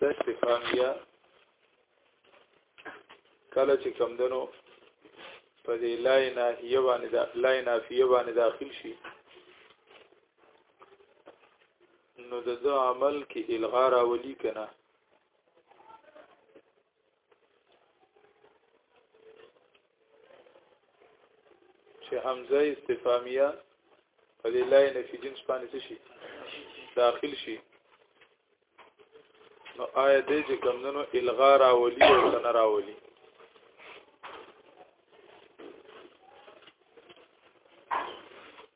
د استفهامیه کله چې کمدنو په دې لای ناحیه باندې دا لای نافیه باندې داخل شي نو د عمل کې الغا راولي کنه چې حمزه استفامیه په دې لای نه فی جنس باندې څه شي داخل شي نو آیا دې چې کمندنو الغا راولي او سنا راولي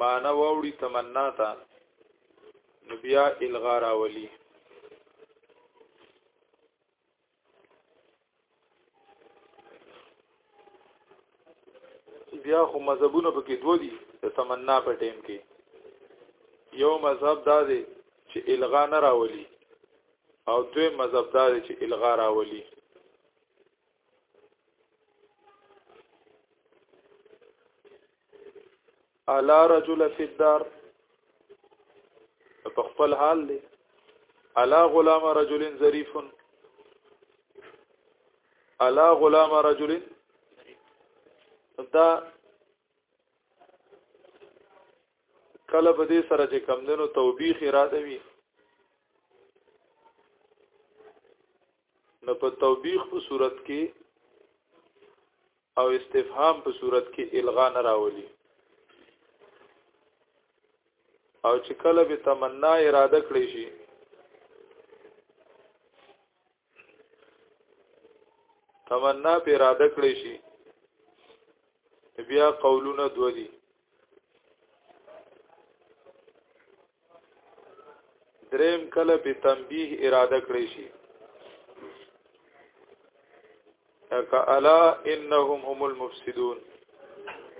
معنی ووړي تمنا ته نو بیا الغا راولي بیا خو مذهبونه پکې دوه دي د تمنا په ټیم کې یو مذهب دا دی چې الغا نه راولي او دوی مذهب دا دی چې الغا راولي الا رجل فی الدار په خپل حال دی الا غلام رجل ظریف الا غلام رجل دا کله په دې سره چې کمندونو توبېخ را دوي نو په توبیخ په صورت کې او استفهام په صورت کې الغا نه راولي او چې کله به تمنا اراده کړی شي تمنا په اراده کړی شي بیا قولونه دو دي دریم کله په تنبیه اراده کړی شي الا انهم هم المفسدون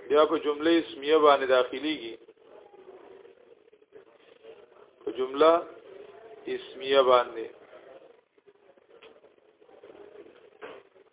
بیا په جمله اسمیه باندې داخليږي په جمله اسمیه باندې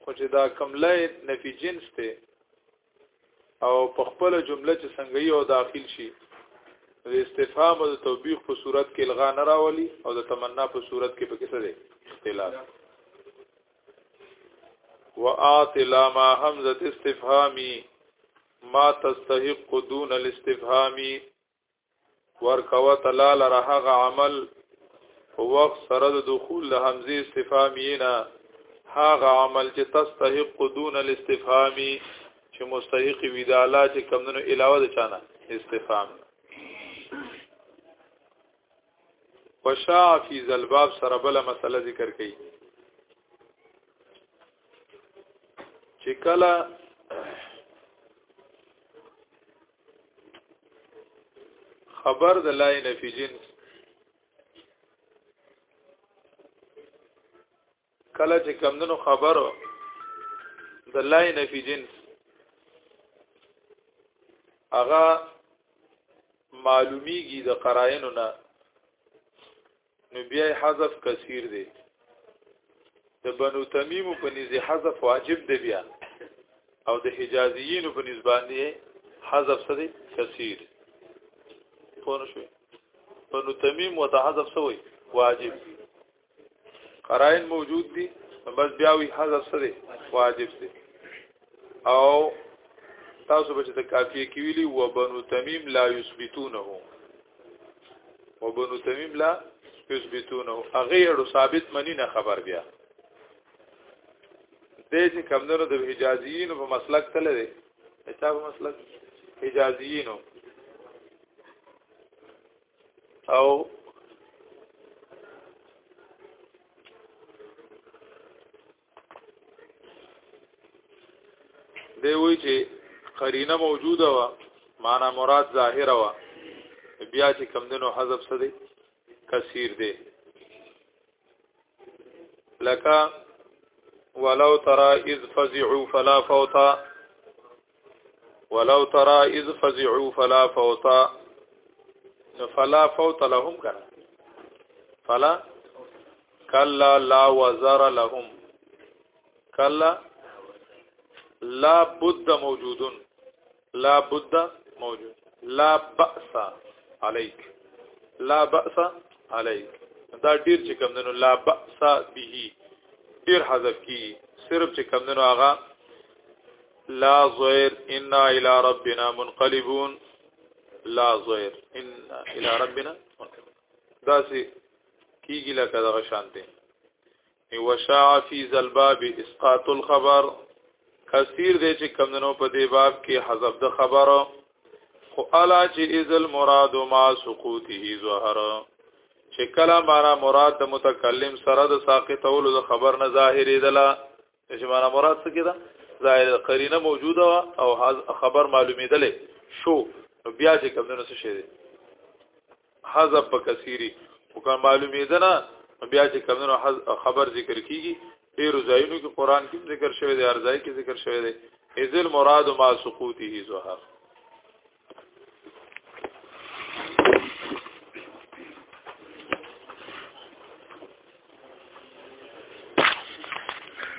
خو چې دا کمله نفي جنس ته او په خپل جمله چې څنګه یو داخل شي د استفهام او د توبیخ په صورت کې الغا نه راولي او د تمنا په صورت کې پکې څه دی اختلاف وآت لا ما همزه استفهامي ما تستحق دون الاستفهامي ورکوه تلا لره هغه عمل په وخت سره د دخول د همزه استفهامی نه هغه عمل چې تستحق دون الاستفهامی چې مستحق وي د الله چې کمونو علاوه د چانه استفهام وشاع فی ذلباب سره بل مسله ذکر کړي چې کله خبر د لای نفی جنس کله چې کمندونو خبرو د لای نفی جنس هغه معلومیږي د قرائنو نه نو بیا حذف کثیر دی د بنو تمیم په نيزه حذف واجب دی بیا او د حجازیین په نيز باندې حذف سره کثیر پونه شو بنو تمیم وته حذف سوی واجب دی قرائن موجود دي بس بیا وی حذف سره واجب دی او تاسو به چې د کافیه کې ویلي و بنو تمیم لا یثبتونه و بنو تمیم لا یثبتونه هغه یو ثابت منی نه خبر بیا دې چې کمندونو د حجازیین په مسلک تل دی اته په مسلک حجازیین او دی وی چې قرینه موجوده وا معنا مراد ظاهر وا بیا چې کم دنو حذف څه دی کثیر دی لکه ولو ترى اذ فزعوا فلا فوت ولو ترى اذ فزعوا فلا فوت فلا فوت لهم كان فلا كلا لا وزر لهم كلا لا بد موجود لا بد موجود لا بأس عليك لا بأس عليك دا ډیر چې کم دنو لا بأس به ډیر حذف کی صرف چې کم دنو هغه لا زوير انا الى ربنا منقلبون لا زوير انا الى ربنا دا سي کیږي لکه دغه شانته یو شاع فی ذلباب اسقاط الخبر کثیر دی چې کمندنو په دې باب کې حذف د خبرو خو الا چې اذ المراد ما سقوطه ظهر چې کله معنا مراد د متکلم سره د ساقطولو د خبر نه ظاهرې دلا چې معنا مراد څه کېده ظاهر قرینه موجوده او خبر معلومیدل شو بیا چې کوم نه څه شي دي حذف په کثیری او کوم معلومیدنه بیا چې کوم نه خبر ذکر کیږي ډیر ځایونو کې قران کې ذکر شوی دی ارزای کې ذکر شوی دی اذل مراد ما سقوطه ظهر